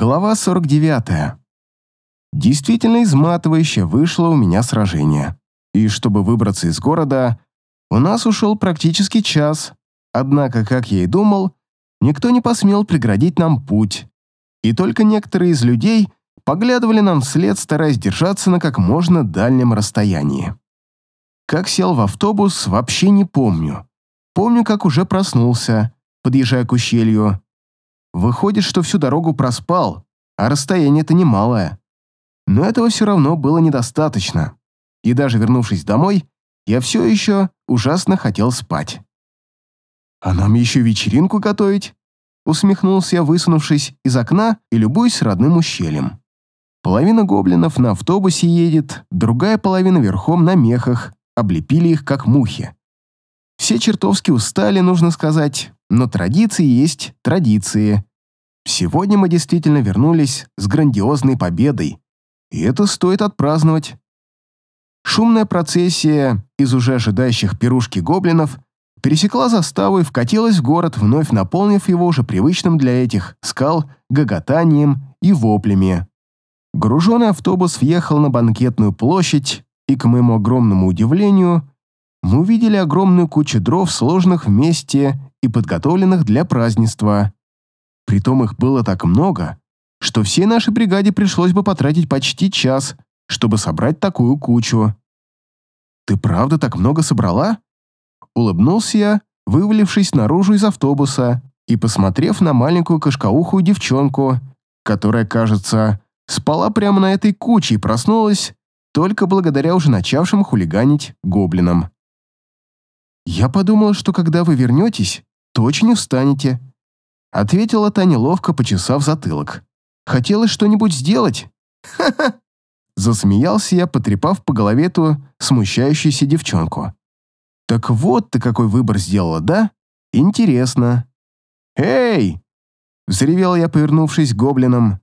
Глава 49. Действительно изматывающе вышло у меня сражение. И чтобы выбраться из города, у нас ушел практически час. Однако, как я и думал, никто не посмел преградить нам путь. И только некоторые из людей поглядывали нам вслед, стараясь держаться на как можно дальнем расстоянии. Как сел в автобус, вообще не помню. Помню, как уже проснулся, подъезжая к ущелью, Выходит, что всю дорогу проспал, а расстояние-то немалое. Но этого все равно было недостаточно. И даже вернувшись домой, я все еще ужасно хотел спать. «А нам еще вечеринку готовить?» Усмехнулся я, высунувшись из окна и любуясь родным ущельем. Половина гоблинов на автобусе едет, другая половина верхом на мехах, облепили их как мухи. Все чертовски устали, нужно сказать, но традиции есть традиции. Сегодня мы действительно вернулись с грандиозной победой, и это стоит отпраздновать. Шумная процессия из уже ожидающих пирушки гоблинов пересекла заставу и вкатилась в город, вновь наполнив его уже привычным для этих скал гоготанием и воплями. Груженный автобус въехал на банкетную площадь, и, к моему огромному удивлению, мы увидели огромную кучу дров, сложенных вместе и подготовленных для празднества. Притом их было так много, что всей нашей бригаде пришлось бы потратить почти час, чтобы собрать такую кучу. «Ты правда так много собрала?» Улыбнулся я, вывалившись наружу из автобуса и посмотрев на маленькую кашкаухую девчонку, которая, кажется, спала прямо на этой куче и проснулась только благодаря уже начавшим хулиганить гоблинам. «Я подумала, что когда вы вернетесь, то очень устанете», ответила Таня ловко, почесав затылок. «Хотелось что-нибудь сделать?» «Ха-ха!» Засмеялся я, потрепав по голове ту смущающуюся девчонку. «Так вот ты какой выбор сделала, да? Интересно». «Эй!» — взревел я, повернувшись к гоблинам.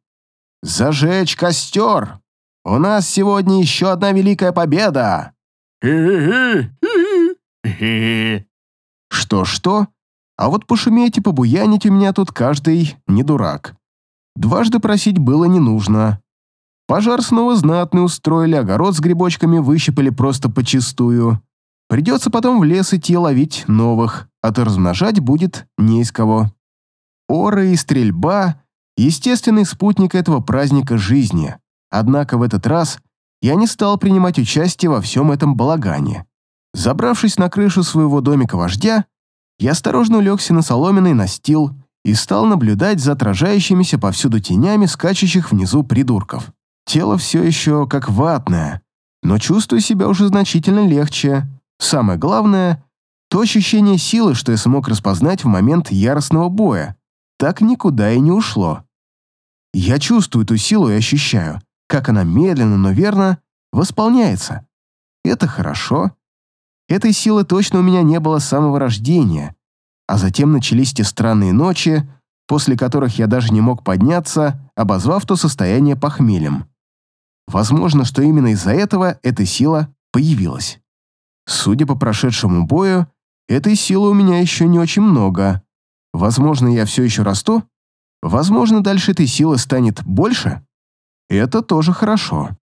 «Зажечь костер! У нас сегодня еще одна великая победа!» Что-что? А вот пошуметь и побуянить у меня тут каждый не дурак. Дважды просить было не нужно. Пожар снова знатный устроили, огород с грибочками выщипали просто почистую. Придется потом в лес идти ловить новых, а то размножать будет не из кого. Оры и стрельба — естественный спутник этого праздника жизни. Однако в этот раз я не стал принимать участие во всем этом балагане. Забравшись на крышу своего домика вождя, я осторожно улегся на соломенный настил и стал наблюдать за отражающимися повсюду тенями скачущих внизу придурков. Тело все еще как ватное, но чувствую себя уже значительно легче. Самое главное — то ощущение силы, что я смог распознать в момент яростного боя, так никуда и не ушло. Я чувствую эту силу и ощущаю, как она медленно, но верно восполняется. Это хорошо. Этой силы точно у меня не было с самого рождения, а затем начались те странные ночи, после которых я даже не мог подняться, обозвав то состояние похмельем. Возможно, что именно из-за этого эта сила появилась. Судя по прошедшему бою, этой силы у меня еще не очень много. Возможно, я все еще расту? Возможно, дальше этой силы станет больше? Это тоже хорошо.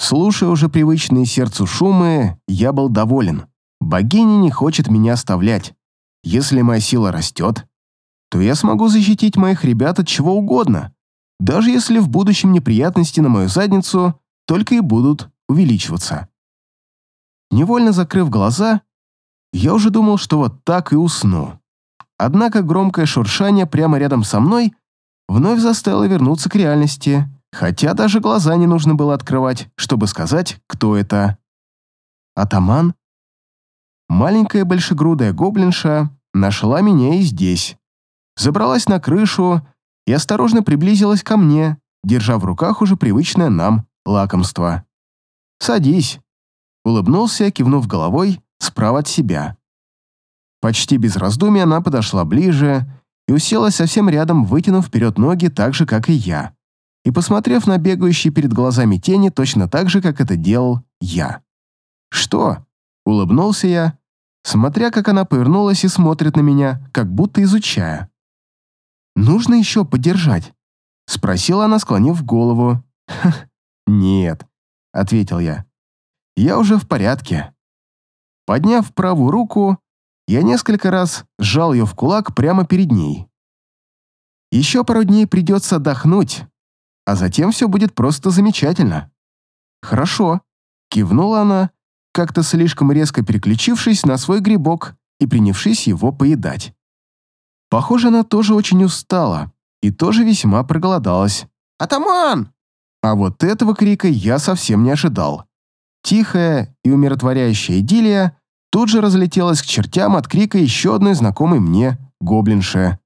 Слушая уже привычные сердцу шумы, я был доволен. Богиня не хочет меня оставлять. Если моя сила растет, то я смогу защитить моих ребят от чего угодно, даже если в будущем неприятности на мою задницу только и будут увеличиваться. Невольно закрыв глаза, я уже думал, что вот так и усну. Однако громкое шуршание прямо рядом со мной вновь заставило вернуться к реальности — Хотя даже глаза не нужно было открывать, чтобы сказать, кто это. Атаман? Маленькая большегрудая гоблинша нашла меня и здесь. Забралась на крышу и осторожно приблизилась ко мне, держа в руках уже привычное нам лакомство. «Садись», — улыбнулся, кивнув головой справа от себя. Почти без раздумий она подошла ближе и уселась совсем рядом, вытянув вперед ноги так же, как и я и посмотрев на бегающие перед глазами тени точно так же, как это делал я. «Что?» — улыбнулся я, смотря, как она повернулась и смотрит на меня, как будто изучая. «Нужно еще подержать?» Спросила она, склонив голову. «Нет», — ответил я. «Я уже в порядке». Подняв правую руку, я несколько раз сжал ее в кулак прямо перед ней. Еще пару дней придется отдохнуть, а затем все будет просто замечательно. Хорошо, кивнула она, как-то слишком резко переключившись на свой грибок и принявшись его поедать. Похоже, она тоже очень устала и тоже весьма проголодалась. «Атаман!» А вот этого крика я совсем не ожидал. Тихая и умиротворяющая идиллия тут же разлетелась к чертям от крика еще одной знакомой мне гоблинши.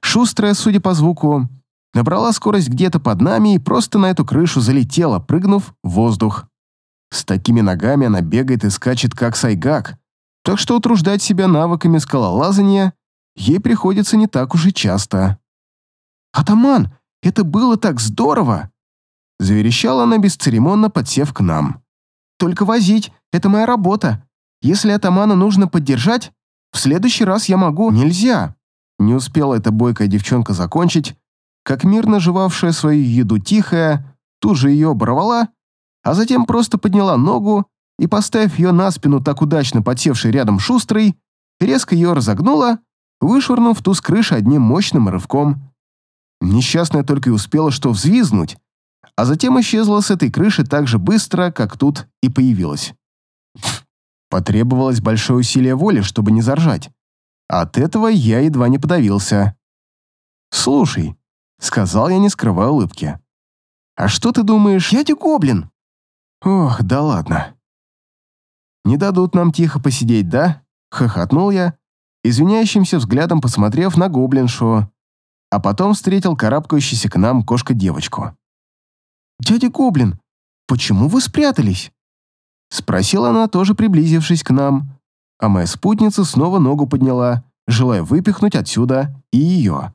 Шустрая, судя по звуку, набрала скорость где-то под нами и просто на эту крышу залетела, прыгнув в воздух. С такими ногами она бегает и скачет, как сайгак, так что утруждать себя навыками скалолазания ей приходится не так уж и часто. «Атаман, это было так здорово!» Заверещала она бесцеремонно, подсев к нам. «Только возить — это моя работа. Если атамана нужно поддержать, в следующий раз я могу. Нельзя!» Не успела эта бойкая девчонка закончить, как мирно жевавшая свою еду тихая, тут же ее оборвала, а затем просто подняла ногу и, поставив ее на спину так удачно подсевшей рядом шустрой, резко ее разогнула, вышвырнув ту с крыши одним мощным рывком. Несчастная только и успела что взвизнуть, а затем исчезла с этой крыши так же быстро, как тут и появилась. Потребовалось большое усилие воли, чтобы не заржать. От этого я едва не подавился. «Слушай», — сказал я, не скрывая улыбки. «А что ты думаешь, я гоблин?» «Ох, да ладно». «Не дадут нам тихо посидеть, да?» — хохотнул я, извиняющимся взглядом посмотрев на гоблиншу, а потом встретил карабкающуюся к нам кошка-девочку. «Дядя Гоблин, почему вы спрятались?» Спросила она, тоже приблизившись к нам, а моя спутница снова ногу подняла, желая выпихнуть отсюда и ее.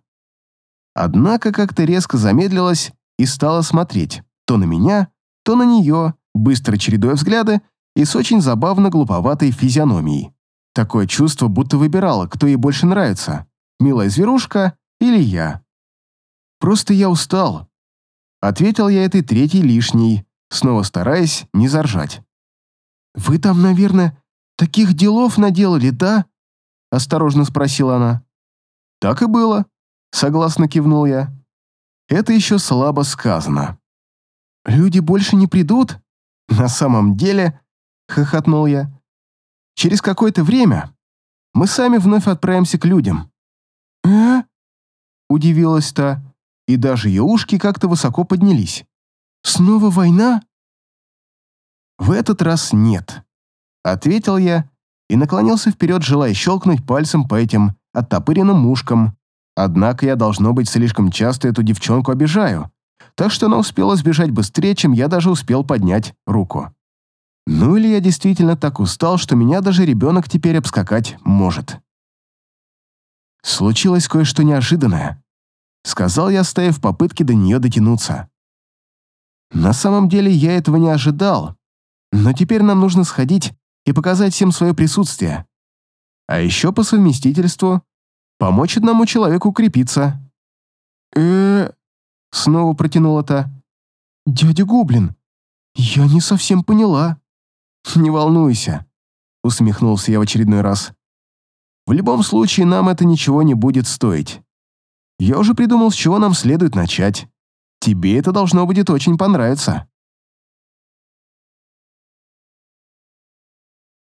Однако как-то резко замедлилась и стала смотреть то на меня, то на нее, быстро чередуя взгляды и с очень забавно глуповатой физиономией. Такое чувство, будто выбирала, кто ей больше нравится, милая зверушка или я. Просто я устал. Ответил я этой третьей лишней, снова стараясь не заржать. «Вы там, наверное, таких делов наделали, да?» Осторожно спросила она. «Так и было», — согласно кивнул я. «Это еще слабо сказано». «Люди больше не придут?» «На самом деле», — хохотнул я, — «через какое-то время мы сами вновь отправимся к людям». «Э?» — удивилась та, и даже ее ушки как-то высоко поднялись. «Снова война?» «В этот раз нет», — ответил я и наклонился вперед, желая щелкнуть пальцем по этим оттопыренным ушкам. Однако я, должно быть, слишком часто эту девчонку обижаю, так что она успела сбежать быстрее, чем я даже успел поднять руку. Ну или я действительно так устал, что меня даже ребенок теперь обскакать может. Случилось кое-что неожиданное. Сказал я, ставив попытки до нее дотянуться. На самом деле я этого не ожидал, но теперь нам нужно сходить и показать всем свое присутствие. А еще по совместительству помочь одному человеку укрепиться. э снова протянула та. «Дядя Гоблин, я не совсем поняла». «Не волнуйся», — усмехнулся я в очередной раз. «В любом случае нам это ничего не будет стоить. Я уже придумал, с чего нам следует начать. Тебе это должно будет очень понравиться».